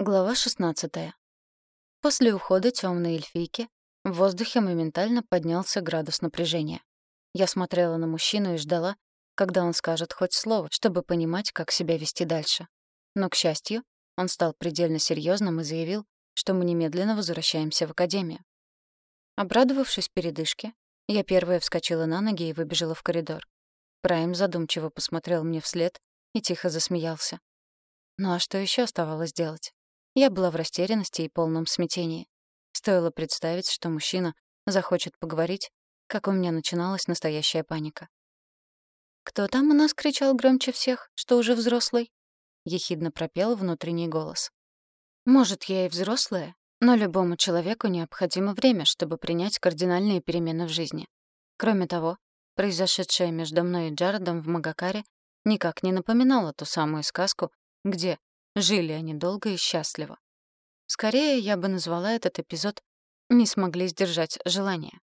Глава 16. После ухода темной эльфийки в воздухе моментально поднялся градус напряжения. Я смотрела на мужчину и ждала, когда он скажет хоть слово, чтобы понимать, как себя вести дальше. Но, к счастью, он стал предельно серьезным и заявил, что мы немедленно возвращаемся в академию. Обрадовавшись передышке, я первая вскочила на ноги и выбежала в коридор. Прайм задумчиво посмотрел мне вслед и тихо засмеялся. Ну а что еще оставалось делать? Я была в растерянности и полном смятении. Стоило представить, что мужчина захочет поговорить, как у меня начиналась настоящая паника. «Кто там у нас кричал громче всех, что уже взрослый?» — ехидно пропел внутренний голос. «Может, я и взрослая, но любому человеку необходимо время, чтобы принять кардинальные перемены в жизни. Кроме того, произошедшее между мной и Джаредом в Магакаре никак не напоминало ту самую сказку, где Жили они долго и счастливо. Скорее, я бы назвала этот эпизод «Не смогли сдержать желание».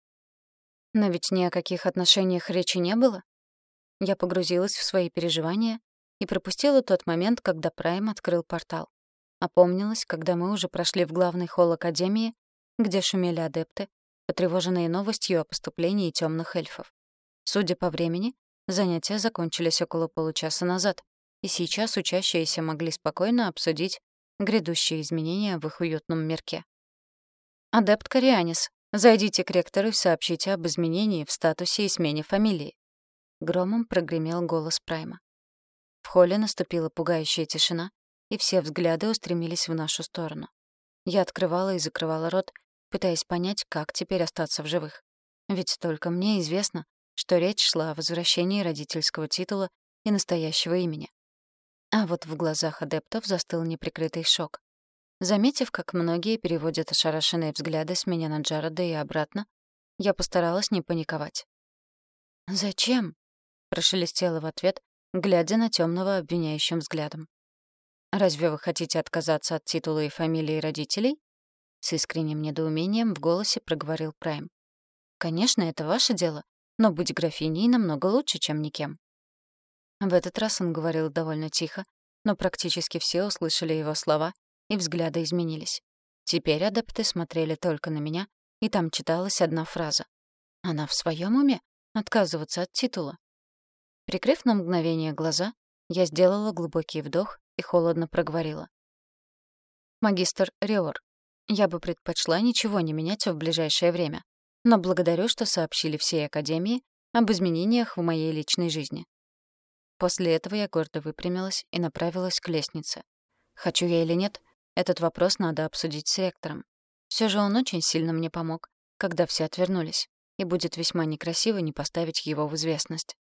Но ведь ни о каких отношениях речи не было. Я погрузилась в свои переживания и пропустила тот момент, когда Прайм открыл портал. Опомнилась, когда мы уже прошли в главный холл Академии, где шумели адепты, потревоженные новостью о поступлении темных эльфов. Судя по времени, занятия закончились около получаса назад, и сейчас учащиеся могли спокойно обсудить грядущие изменения в их уютном мирке. «Адепт Корианис, зайдите к ректору и сообщите об изменении в статусе и смене фамилии». Громом прогремел голос Прайма. В холле наступила пугающая тишина, и все взгляды устремились в нашу сторону. Я открывала и закрывала рот, пытаясь понять, как теперь остаться в живых. Ведь только мне известно, что речь шла о возвращении родительского титула и настоящего имени. А вот в глазах адептов застыл неприкрытый шок. Заметив, как многие переводят ошарашенные взгляды с меня на Джареда и обратно, я постаралась не паниковать. «Зачем?» — прошелестела в ответ, глядя на темного обвиняющим взглядом. «Разве вы хотите отказаться от титула и фамилии родителей?» С искренним недоумением в голосе проговорил Прайм. «Конечно, это ваше дело, но быть графиней намного лучше, чем никем». В этот раз он говорил довольно тихо, но практически все услышали его слова, и взгляды изменились. Теперь адепты смотрели только на меня, и там читалась одна фраза. «Она в своем уме? Отказываться от титула?» Прикрыв на мгновение глаза, я сделала глубокий вдох и холодно проговорила. «Магистр Риор, я бы предпочла ничего не менять в ближайшее время, но благодарю, что сообщили всей Академии об изменениях в моей личной жизни. После этого я гордо выпрямилась и направилась к лестнице. Хочу я или нет, этот вопрос надо обсудить с ректором. Все же он очень сильно мне помог, когда все отвернулись, и будет весьма некрасиво не поставить его в известность.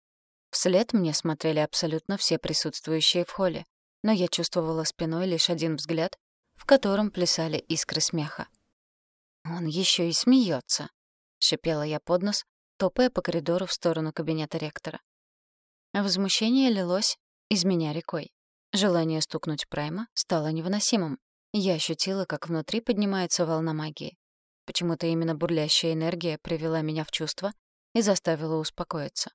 Вслед мне смотрели абсолютно все присутствующие в холле, но я чувствовала спиной лишь один взгляд, в котором плясали искры смеха. «Он еще и смеется, шипела я под нос, топая по коридору в сторону кабинета ректора. Возмущение лилось из меня рекой. Желание стукнуть Прайма стало невыносимым. Я ощутила, как внутри поднимается волна магии. Почему-то именно бурлящая энергия привела меня в чувство и заставила успокоиться.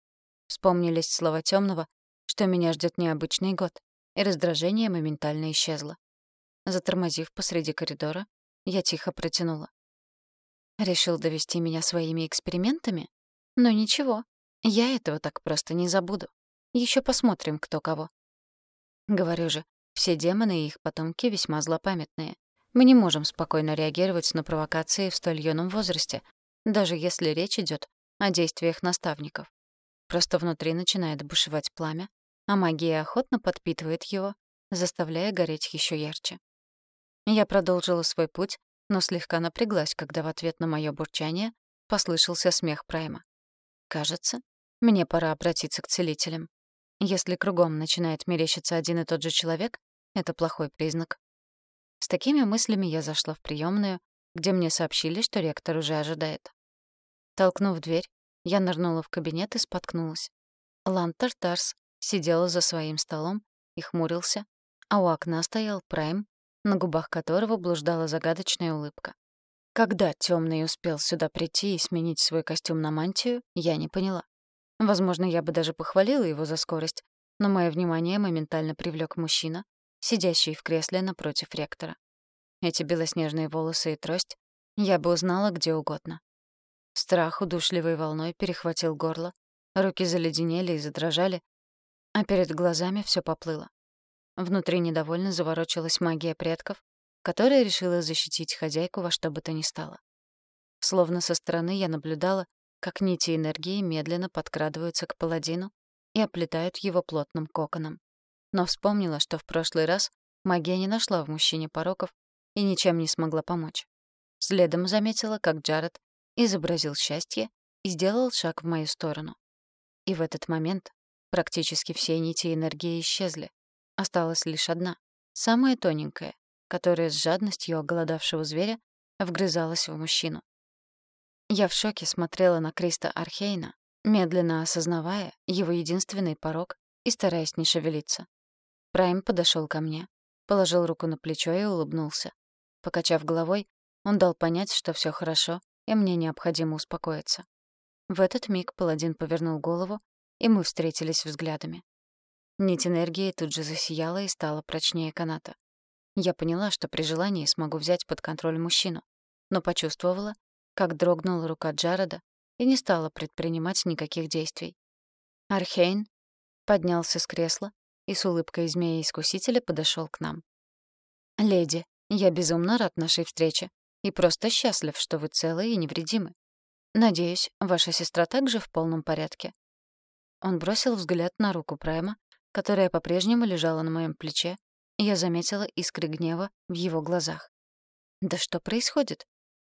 Вспомнились слова Тёмного, что меня ждет необычный год, и раздражение моментально исчезло. Затормозив посреди коридора, я тихо протянула. Решил довести меня своими экспериментами? Но ничего, я этого так просто не забуду. Еще посмотрим, кто кого. Говорю же, все демоны и их потомки весьма злопамятные. Мы не можем спокойно реагировать на провокации в столь юном возрасте, даже если речь идет о действиях наставников. Просто внутри начинает бушевать пламя, а магия охотно подпитывает его, заставляя гореть еще ярче. Я продолжила свой путь, но слегка напряглась, когда в ответ на мое бурчание послышался смех Прайма. Кажется, мне пора обратиться к целителям. Если кругом начинает мерещиться один и тот же человек, это плохой признак. С такими мыслями я зашла в приемную, где мне сообщили, что ректор уже ожидает. Толкнув дверь, я нырнула в кабинет и споткнулась. Лан Тартарс сидел за своим столом и хмурился, а у окна стоял Прайм, на губах которого блуждала загадочная улыбка. Когда темный успел сюда прийти и сменить свой костюм на мантию, я не поняла. Возможно, я бы даже похвалила его за скорость, но мое внимание моментально привлек мужчина, сидящий в кресле напротив ректора. эти белоснежные волосы и трость, я бы узнала где угодно. Страх удушливой волной перехватил горло, руки заледенели и задрожали, а перед глазами все поплыло. Внутри недовольно заворочилась магия предков, которая решила защитить хозяйку во что бы то ни стало. Словно со стороны я наблюдала, как нити энергии медленно подкрадываются к паладину и оплетают его плотным коконом. Но вспомнила, что в прошлый раз магия не нашла в мужчине пороков и ничем не смогла помочь. Следом заметила, как Джаред изобразил счастье и сделал шаг в мою сторону. И в этот момент практически все нити энергии исчезли. Осталась лишь одна, самая тоненькая, которая с жадностью оголодавшего зверя вгрызалась в мужчину. Я в шоке смотрела на Криста Архейна, медленно осознавая его единственный порог и стараясь не шевелиться. Прайм подошел ко мне, положил руку на плечо и улыбнулся. Покачав головой, он дал понять, что все хорошо, и мне необходимо успокоиться. В этот миг паладин повернул голову, и мы встретились взглядами. Нить энергии тут же засияла и стала прочнее каната. Я поняла, что при желании смогу взять под контроль мужчину, но почувствовала, как дрогнула рука Джареда и не стала предпринимать никаких действий. Архейн поднялся с кресла и с улыбкой змея-искусителя подошел к нам. «Леди, я безумно рад нашей встрече и просто счастлив, что вы целы и невредимы. Надеюсь, ваша сестра также в полном порядке». Он бросил взгляд на руку Прайма, которая по-прежнему лежала на моем плече, и я заметила искры гнева в его глазах. «Да что происходит?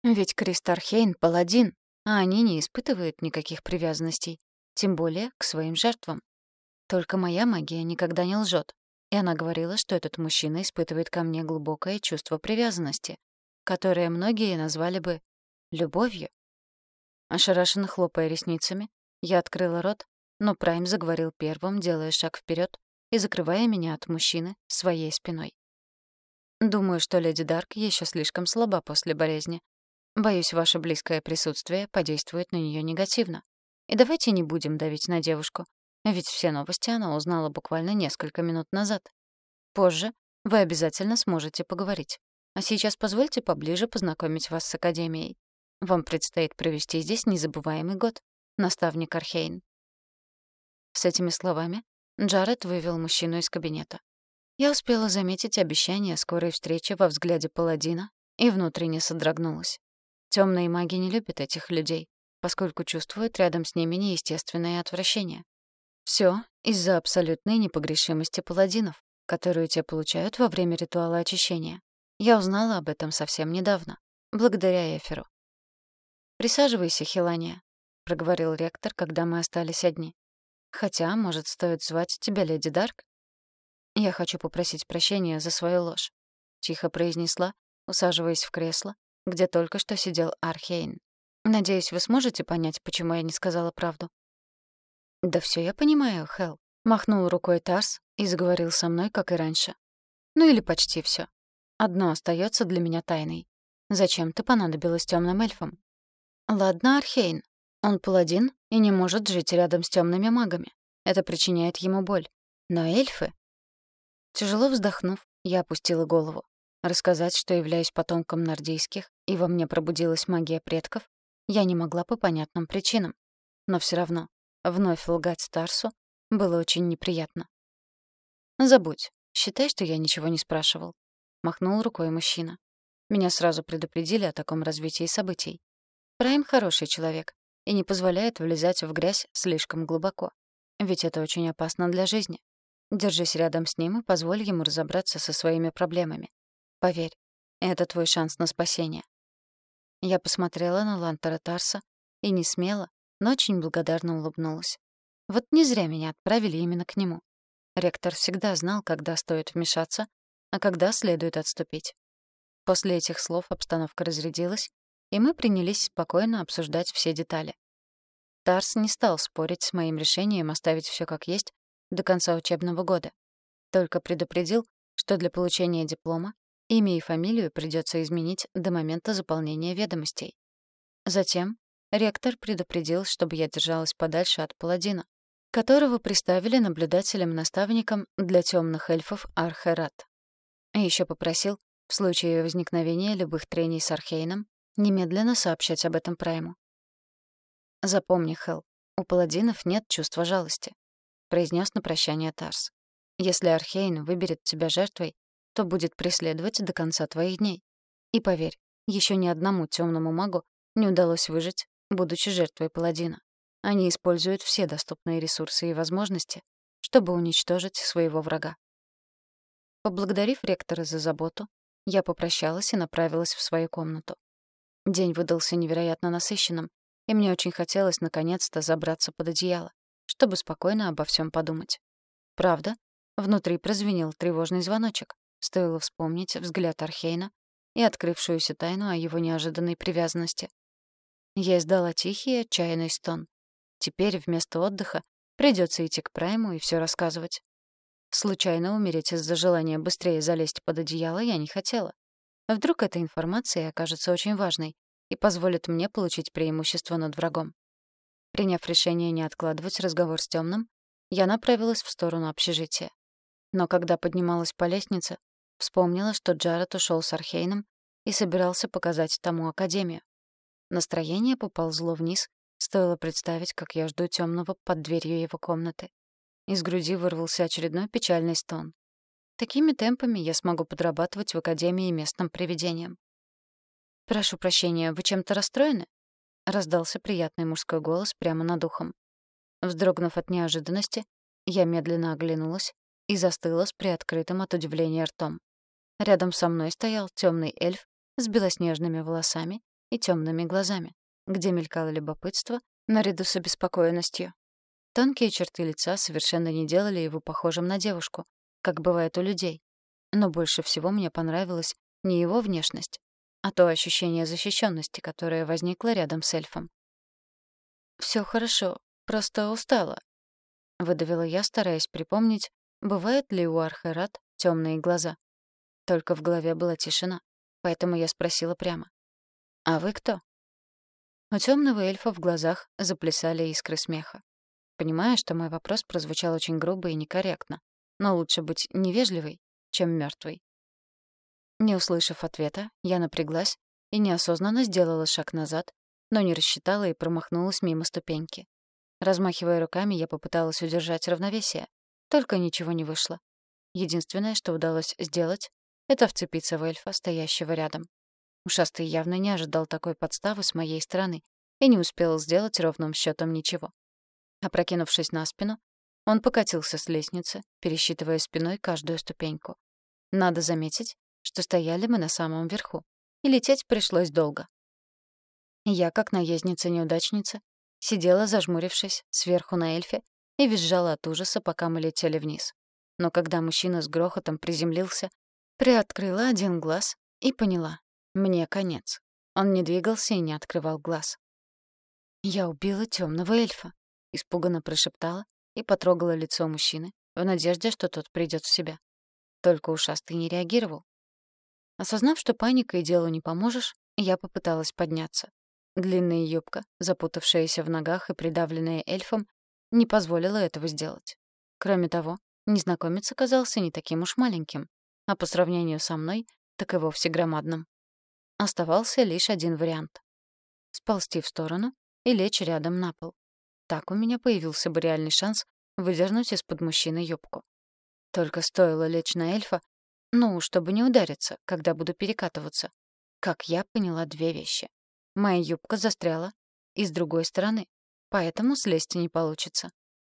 Ведь Кристархейн — паладин, а они не испытывают никаких привязанностей, тем более к своим жертвам. Только моя магия никогда не лжет, и она говорила, что этот мужчина испытывает ко мне глубокое чувство привязанности, которое многие назвали бы любовью. Ошарашенно хлопая ресницами, я открыла рот, но Прайм заговорил первым, делая шаг вперед и закрывая меня от мужчины своей спиной. Думаю, что леди Дарк еще слишком слаба после болезни. Боюсь, ваше близкое присутствие подействует на нее негативно. И давайте не будем давить на девушку, ведь все новости она узнала буквально несколько минут назад. Позже вы обязательно сможете поговорить. А сейчас позвольте поближе познакомить вас с Академией. Вам предстоит провести здесь незабываемый год. Наставник Архейн. С этими словами Джаред вывел мужчину из кабинета. Я успела заметить обещание скорой встречи во взгляде паладина и внутренне содрогнулась. Темные маги не любят этих людей, поскольку чувствуют рядом с ними неестественное отвращение. Все из-за абсолютной непогрешимости паладинов, которую те получают во время ритуала очищения. Я узнала об этом совсем недавно, благодаря Эферу. «Присаживайся, Хилания», — проговорил ректор, когда мы остались одни. «Хотя, может, стоит звать тебя леди Дарк?» «Я хочу попросить прощения за свою ложь», — тихо произнесла, усаживаясь в кресло, где только что сидел Архейн. «Надеюсь, вы сможете понять, почему я не сказала правду?» «Да все я понимаю, Хел», — махнул рукой Тарс и заговорил со мной, как и раньше. «Ну или почти все. Одно остается для меня тайной. Зачем ты понадобилась темным эльфам?» «Ладно, Архейн. Он паладин и не может жить рядом с темными магами. Это причиняет ему боль. Но эльфы...» Тяжело вздохнув, я опустила голову. Рассказать, что являюсь потомком нордийских, и во мне пробудилась магия предков, я не могла по понятным причинам. Но все равно Вновь лгать Старсу было очень неприятно. «Забудь. Считай, что я ничего не спрашивал», — махнул рукой мужчина. Меня сразу предупредили о таком развитии событий. Прайм хороший человек и не позволяет влезать в грязь слишком глубоко. Ведь это очень опасно для жизни. Держись рядом с ним и позволь ему разобраться со своими проблемами. Поверь, это твой шанс на спасение. Я посмотрела на Лантера Тарса и не смело, но очень благодарно улыбнулась. Вот не зря меня отправили именно к нему. Ректор всегда знал, когда стоит вмешаться, а когда следует отступить. После этих слов обстановка разрядилась, и мы принялись спокойно обсуждать все детали. Тарс не стал спорить с моим решением оставить все как есть до конца учебного года. Только предупредил, что для получения диплома имя и фамилию придется изменить до момента заполнения ведомостей. Затем Ректор предупредил, чтобы я держалась подальше от паладина, которого приставили наблюдателем-наставником для темных эльфов Архерат. И еще попросил В случае возникновения любых трений с Архейном, немедленно сообщать об этом Прайму. «Запомни, Хелл, у паладинов нет чувства жалости», — произнес на прощание Тарс. «Если Архейн выберет тебя жертвой, то будет преследовать до конца твоих дней. И поверь, еще ни одному темному магу не удалось выжить, будучи жертвой паладина. Они используют все доступные ресурсы и возможности, чтобы уничтожить своего врага. Поблагодарив ректора за заботу, я попрощалась и направилась в свою комнату. День выдался невероятно насыщенным, и мне очень хотелось наконец-то забраться под одеяло, чтобы спокойно обо всем подумать. Правда, внутри прозвенел тревожный звоночек. Стоило вспомнить взгляд Архейна и открывшуюся тайну о его неожиданной привязанности. Я издала тихий отчаянный стон. Теперь вместо отдыха придется идти к Прайму и все рассказывать. Случайно умереть из-за желания быстрее залезть под одеяло я не хотела. Вдруг эта информация окажется очень важной и позволит мне получить преимущество над врагом. Приняв решение не откладывать разговор с Тёмным, я направилась в сторону общежития. Но когда поднималась по лестнице, вспомнила, что Джаред ушел с Архейном и собирался показать тому Академию. Настроение поползло вниз, стоило представить, как я жду Тёмного под дверью его комнаты. Из груди вырвался очередной печальный стон. Такими темпами я смогу подрабатывать в академии местным привидением. «Прошу прощения, вы чем-то расстроены?» — раздался приятный мужской голос прямо над ухом. Вздрогнув от неожиданности, я медленно оглянулась и застыла с приоткрытым от удивления ртом. Рядом со мной стоял темный эльф с белоснежными волосами и темными глазами, где мелькало любопытство наряду с обеспокоенностью. Тонкие черты лица совершенно не делали его похожим на девушку, как бывает у людей. Но больше всего мне понравилась не его внешность, а то ощущение защищенности, которое возникло рядом с эльфом. Все хорошо, просто устала», — выдавила я, стараясь припомнить, бывает ли у Архерат темные глаза. Только в голове была тишина, поэтому я спросила прямо. «А вы кто?» У темного эльфа в глазах заплясали искры смеха. Понимая, что мой вопрос прозвучал очень грубо и некорректно, но лучше быть невежливой, чем мертвой. Не услышав ответа, я напряглась и неосознанно сделала шаг назад, но не рассчитала и промахнулась мимо ступеньки. Размахивая руками, я попыталась удержать равновесие, только ничего не вышло. Единственное, что удалось сделать, это вцепиться в эльфа, стоящего рядом. Ушастый явно не ожидал такой подставы с моей стороны и не успел сделать ровным счетом ничего. Опрокинувшись на спину, он покатился с лестницы, пересчитывая спиной каждую ступеньку. Надо заметить, что стояли мы на самом верху, и лететь пришлось долго. Я, как наездница-неудачница, сидела, зажмурившись, сверху на эльфе и визжала от ужаса, пока мы летели вниз. Но когда мужчина с грохотом приземлился, приоткрыла один глаз и поняла — мне конец. Он не двигался и не открывал глаз. Я убила темного эльфа испуганно прошептала и потрогала лицо мужчины в надежде, что тот придёт в себя. Только ушастый не реагировал. Осознав, что паникой делу не поможешь, я попыталась подняться. Длинная юбка, запутавшаяся в ногах и придавленная эльфом, не позволила этого сделать. Кроме того, незнакомец оказался не таким уж маленьким, а по сравнению со мной, так и вовсе громадным. Оставался лишь один вариант — сползти в сторону и лечь рядом на пол. Так у меня появился бы реальный шанс выдернуть из-под мужчины юбку. Только стоило лечь на эльфа, ну, чтобы не удариться, когда буду перекатываться. Как я поняла две вещи. Моя юбка застряла и с другой стороны, поэтому слезть не получится.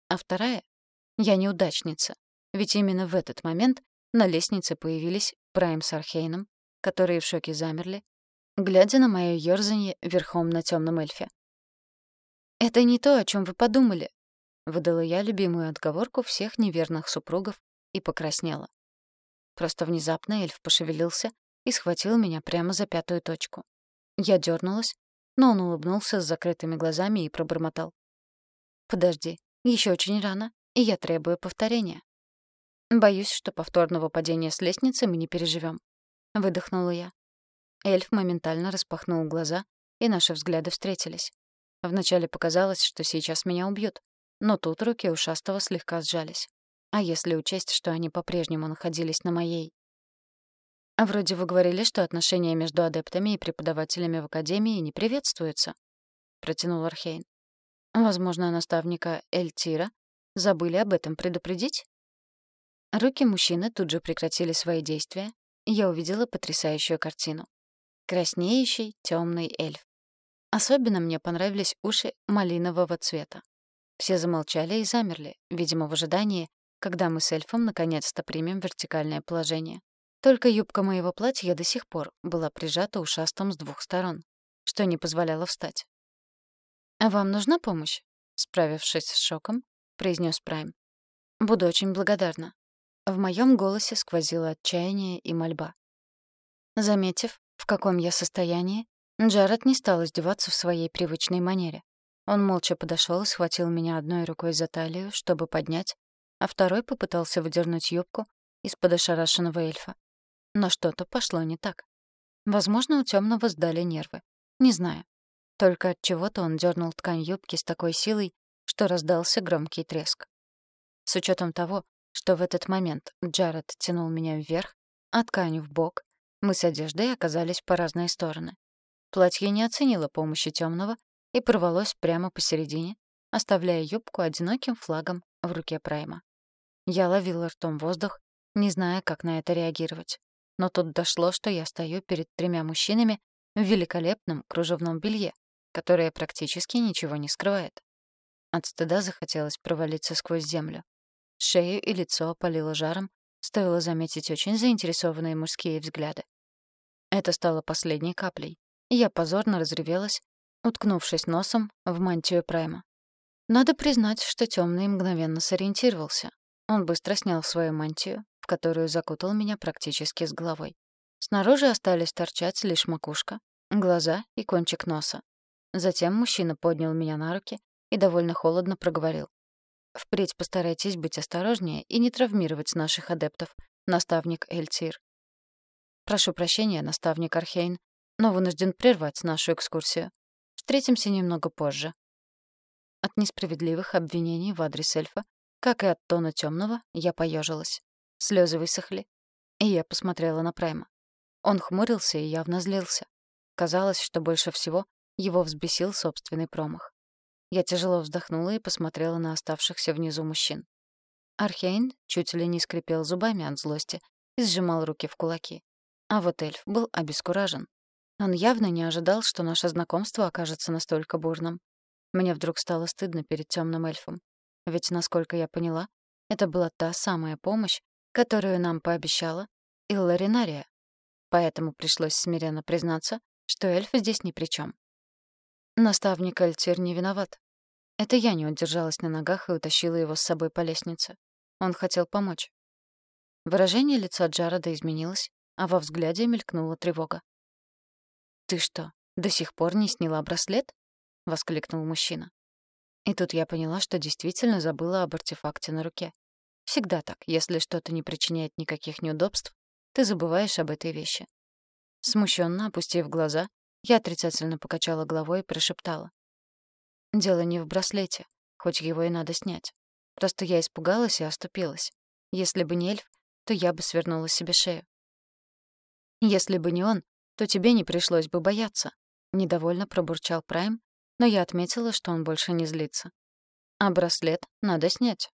А вторая — я неудачница, ведь именно в этот момент на лестнице появились Прайм с Архейном, которые в шоке замерли, глядя на моё ёрзанье верхом на тёмном эльфе. «Это не то, о чем вы подумали», — выдала я любимую отговорку всех неверных супругов и покраснела. Просто внезапно эльф пошевелился и схватил меня прямо за пятую точку. Я дернулась, но он улыбнулся с закрытыми глазами и пробормотал. «Подожди, еще очень рано, и я требую повторения». «Боюсь, что повторного падения с лестницы мы не переживем. выдохнула я. Эльф моментально распахнул глаза, и наши взгляды встретились. Вначале показалось, что сейчас меня убьют, но тут руки ушастого слегка сжались. А если учесть, что они по-прежнему находились на моей... А вроде вы говорили, что отношения между адептами и преподавателями в Академии не приветствуются, — протянул Архейн. Возможно, наставника Эльтира забыли об этом предупредить? Руки мужчины тут же прекратили свои действия, и я увидела потрясающую картину. Краснеющий темный эльф. Особенно мне понравились уши малинового цвета. Все замолчали и замерли, видимо, в ожидании, когда мы с эльфом наконец-то примем вертикальное положение. Только юбка моего платья до сих пор была прижата ушастом с двух сторон, что не позволяло встать. «А вам нужна помощь?» Справившись с шоком, произнес Прайм. «Буду очень благодарна». В моем голосе сквозило отчаяние и мольба. Заметив, в каком я состоянии, Джаред не стал издеваться в своей привычной манере. Он молча подошел и схватил меня одной рукой за талию, чтобы поднять, а второй попытался выдернуть юбку из-под ошарашенного эльфа. Но что-то пошло не так. Возможно, у темного сдали нервы. Не знаю. Только от чего-то он дернул ткань юбки с такой силой, что раздался громкий треск. С учетом того, что в этот момент Джаред тянул меня вверх, а ткань в бок, мы с одеждой оказались по разные стороны. Платье не оценило помощи темного и порвалось прямо посередине, оставляя юбку одиноким флагом в руке Прайма. Я ловила ртом воздух, не зная, как на это реагировать. Но тут дошло, что я стою перед тремя мужчинами в великолепном кружевном белье, которое практически ничего не скрывает. От стыда захотелось провалиться сквозь землю. Шею и лицо опалило жаром, стоило заметить очень заинтересованные мужские взгляды. Это стало последней каплей, я позорно разревелась, уткнувшись носом в мантию Прайма. Надо признать, что темный мгновенно сориентировался. Он быстро снял свою мантию, в которую закутал меня практически с головой. Снаружи остались торчать лишь макушка, глаза и кончик носа. Затем мужчина поднял меня на руки и довольно холодно проговорил. «Впредь постарайтесь быть осторожнее и не травмировать наших адептов, наставник Эльтир. Прошу прощения, наставник Архейн, но вынужден прервать нашу экскурсию. Встретимся немного позже». От несправедливых обвинений в адрес эльфа, как и от тона темного, я поежилась. Слезы высохли, и я посмотрела на Прайма. Он хмурился и явно злился. Казалось, что больше всего его взбесил собственный промах. Я тяжело вздохнула и посмотрела на оставшихся внизу мужчин. Архейн чуть ли не скрипел зубами от злости и сжимал руки в кулаки. А вот эльф был обескуражен. Он явно не ожидал, что наше знакомство окажется настолько бурным. Мне вдруг стало стыдно перед темным эльфом. Ведь, насколько я поняла, это была та самая помощь, которую нам пообещала Илларинария. Поэтому пришлось смиренно признаться, что эльф здесь ни при чем. Наставник Альтир не виноват. Это я не удержалась на ногах и утащила его с собой по лестнице. Он хотел помочь. Выражение лица Джарода изменилось, а во взгляде мелькнула тревога. «Ты что, до сих пор не сняла браслет?» — воскликнул мужчина. И тут я поняла, что действительно забыла об артефакте на руке. Всегда так. Если что-то не причиняет никаких неудобств, ты забываешь об этой вещи. Смущенно опустив глаза, я отрицательно покачала головой и прошептала. «Дело не в браслете, хоть его и надо снять. Просто я испугалась и оступилась. Если бы не эльф, то я бы свернула себе шею. Если бы не он, то тебе не пришлось бы бояться», — недовольно пробурчал Прайм, но я отметила, что он больше не злится. «А браслет надо снять».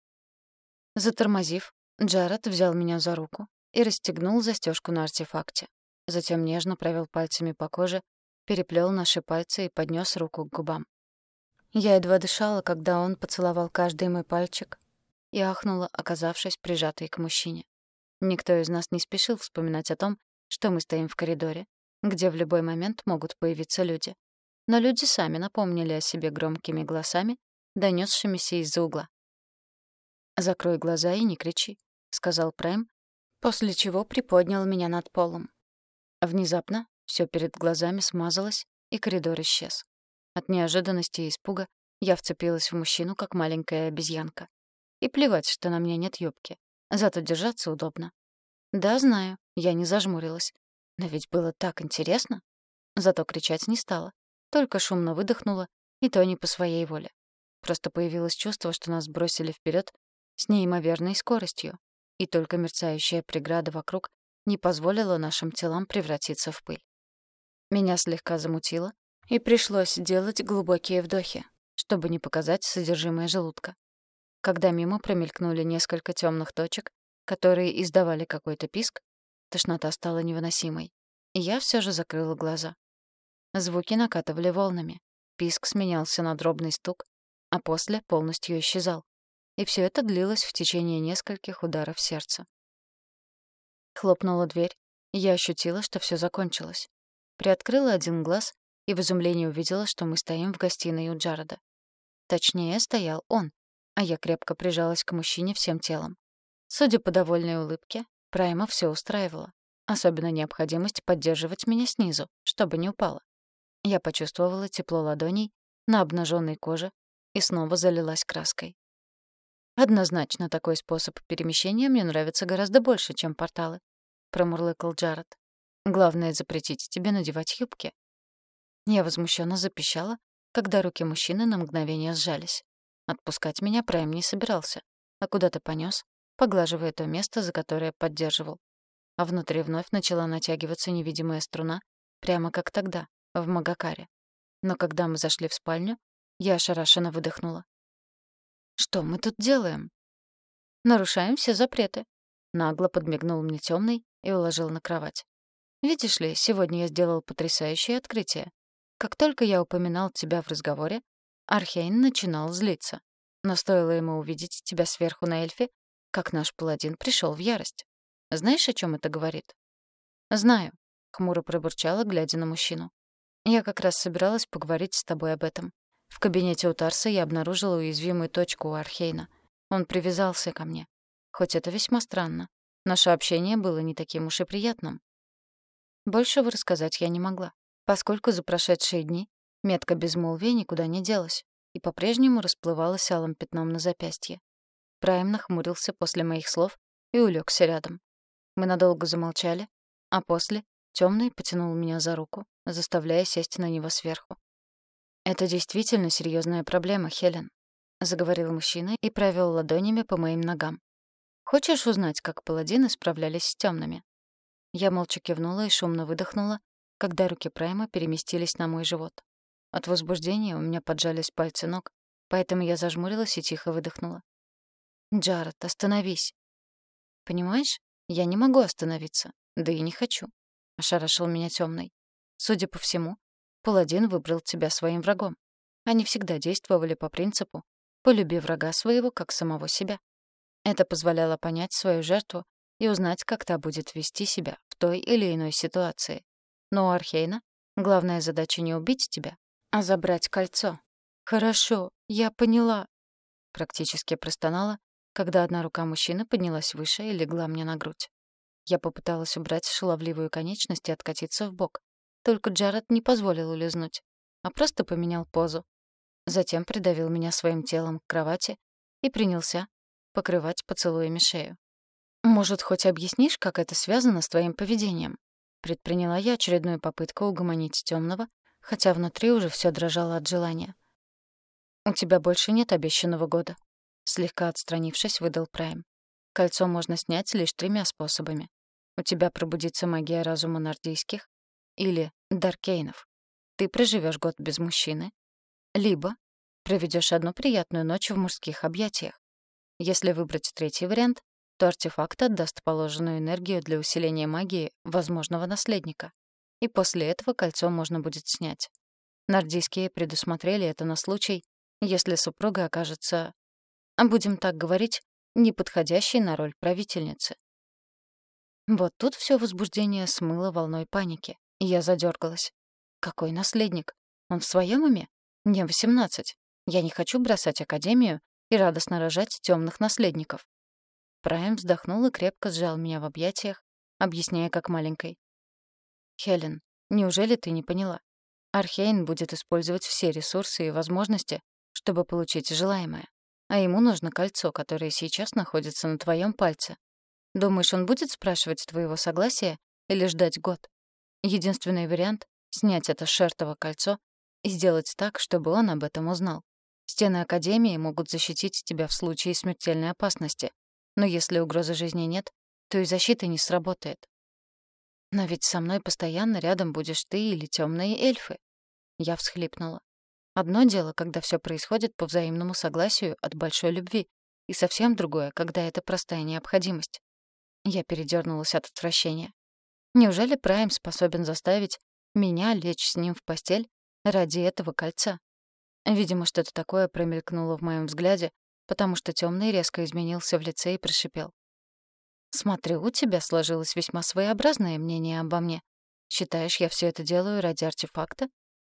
Затормозив, Джаред взял меня за руку и расстегнул застежку на артефакте. Затем нежно провел пальцами по коже, переплел наши пальцы и поднес руку к губам. Я едва дышала, когда он поцеловал каждый мой пальчик и ахнула, оказавшись прижатой к мужчине. Никто из нас не спешил вспоминать о том, что мы стоим в коридоре, где в любой момент могут появиться люди. Но люди сами напомнили о себе громкими голосами, донесшимися из-за угла. «Закрой глаза и не кричи», — сказал Прайм, после чего приподнял меня над полом. Внезапно все перед глазами смазалось, и коридор исчез. От неожиданности и испуга я вцепилась в мужчину, как маленькая обезьянка. И плевать, что на мне нет юбки. Зато держаться удобно. Да, знаю, я не зажмурилась. Но ведь было так интересно. Зато кричать не стала. Только шумно выдохнула, и то не по своей воле. Просто появилось чувство, что нас бросили вперед с неимоверной скоростью, и только мерцающая преграда вокруг не позволило нашим телам превратиться в пыль. Меня слегка замутило, и пришлось делать глубокие вдохи, чтобы не показать содержимое желудка. Когда мимо промелькнули несколько темных точек, которые издавали какой-то писк, тошнота стала невыносимой, и я все же закрыла глаза. Звуки накатывали волнами, писк сменялся на дробный стук, а после полностью исчезал. И все это длилось в течение нескольких ударов сердца. Хлопнула дверь, и я ощутила, что все закончилось. Приоткрыла один глаз и в изумлении увидела, что мы стоим в гостиной у Джареда. Точнее, стоял он, а я крепко прижалась к мужчине всем телом. Судя по довольной улыбке, Прайма все устраивала. Особенно необходимость поддерживать меня снизу, чтобы не упала. Я почувствовала тепло ладоней на обнаженной коже и снова залилась краской. «Однозначно такой способ перемещения мне нравится гораздо больше, чем порталы», — промурлыкал Джаред. «Главное — запретить тебе надевать юбки». Я возмущенно запищала, когда руки мужчины на мгновение сжались. Отпускать меня Прайм не собирался, а куда-то понёс, поглаживая то место, за которое поддерживал. А внутри вновь начала натягиваться невидимая струна, прямо как тогда, в Магакаре. Но когда мы зашли в спальню, я ошарашенно выдохнула. «Что мы тут делаем?» «Нарушаем все запреты», — нагло подмигнул мне темный и уложил на кровать. «Видишь ли, сегодня я сделал потрясающее открытие. Как только я упоминал тебя в разговоре, Архейн начинал злиться. Но стоило ему увидеть тебя сверху на эльфе, как наш паладин пришел в ярость. Знаешь, о чем это говорит?» «Знаю», — хмуро пробурчала, глядя на мужчину. «Я как раз собиралась поговорить с тобой об этом. В кабинете у Тарса я обнаружила уязвимую точку у Архейна. Он привязался ко мне. Хоть это весьма странно. Наше общение было не таким уж и приятным. Большего рассказать я не могла, поскольку за прошедшие дни метка безмолвия никуда не делась и по-прежнему расплывалась алым пятном на запястье. Прайм нахмурился после моих слов и улегся рядом. Мы надолго замолчали, а после темный потянул меня за руку, заставляя сесть на него сверху. «Это действительно серьезная проблема, Хелен», — заговорил мужчина и провел ладонями по моим ногам. «Хочешь узнать, как паладины справлялись с темными? Я молча кивнула и шумно выдохнула, когда руки Прайма переместились на мой живот. От возбуждения у меня поджались пальцы ног, поэтому я зажмурилась и тихо выдохнула. «Джаред, остановись!» «Понимаешь, я не могу остановиться, да и не хочу», — ошарашил меня темный. «Судя по всему, Паладин выбрал тебя своим врагом. Они всегда действовали по принципу «полюби врага своего, как самого себя». Это позволяло понять свою жертву и узнать, как та будет вести себя в той или иной ситуации. Но у Архейна главная задача не убить тебя, а забрать кольцо. «Хорошо, я поняла», — практически простонала, когда одна рука мужчины поднялась выше и легла мне на грудь. Я попыталась убрать шаловливую конечность и откатиться в бок, только Джаред не позволил улизнуть, а просто поменял позу. Затем придавил меня своим телом к кровати и принялся покрывать поцелуями шею. «Может, хоть объяснишь, как это связано с твоим поведением?» Предприняла я очередную попытку угомонить темного, хотя внутри уже все дрожало от желания. «У тебя больше нет обещанного года», — слегка отстранившись, выдал Прайм. «Кольцо можно снять лишь тремя способами. У тебя пробудится магия разума нордийских, или Даркейнов. Ты проживешь год без мужчины, либо проведешь одну приятную ночь в мужских объятиях. Если выбрать третий вариант, то артефакт отдаст положенную энергию для усиления магии возможного наследника. И после этого кольцо можно будет снять. Нордийские предусмотрели это на случай, если супруга окажется, а будем так говорить, неподходящей на роль правительницы. Вот тут все возбуждение смыло волной паники. Я задергалась. Какой наследник? Он в своем уме? Мне восемнадцать. Я не хочу бросать академию и радостно рожать темных наследников. Прайм вздохнул и крепко сжал меня в объятиях, объясняя как маленькой. «Хелен, неужели ты не поняла? Архейн будет использовать все ресурсы и возможности, чтобы получить желаемое. А ему нужно кольцо, которое сейчас находится на твоем пальце. Думаешь, он будет спрашивать твоего согласия или ждать год? Единственный вариант — снять это шертово кольцо и сделать так, чтобы он об этом узнал. Стены Академии могут защитить тебя в случае смертельной опасности, но если угрозы жизни нет, то и защита не сработает. Но ведь со мной постоянно рядом будешь ты или темные эльфы. Я всхлипнула. Одно дело, когда все происходит по взаимному согласию от большой любви, и совсем другое, когда это простая необходимость. Я передернулась от отвращения. Неужели Прайм способен заставить меня лечь с ним в постель ради этого кольца? Видимо, что-то такое промелькнуло в моем взгляде, потому что темный резко изменился в лице и прошипел. «Смотрю, у тебя сложилось весьма своеобразное мнение обо мне. Считаешь, я все это делаю ради артефакта?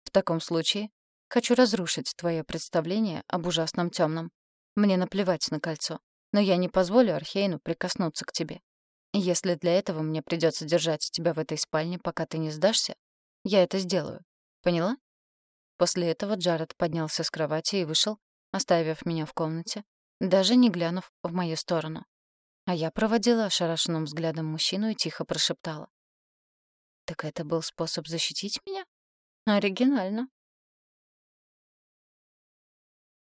В таком случае хочу разрушить твое представление об ужасном темном. Мне наплевать на кольцо, но я не позволю Архейну прикоснуться к тебе. Если для этого мне придется держать тебя в этой спальне, пока ты не сдашься, я это сделаю. Поняла? После этого Джаред поднялся с кровати и вышел, оставив меня в комнате, даже не глянув в мою сторону. А я проводила ошарашенным взглядом мужчину и тихо прошептала. «Так это был способ защитить меня? Оригинально».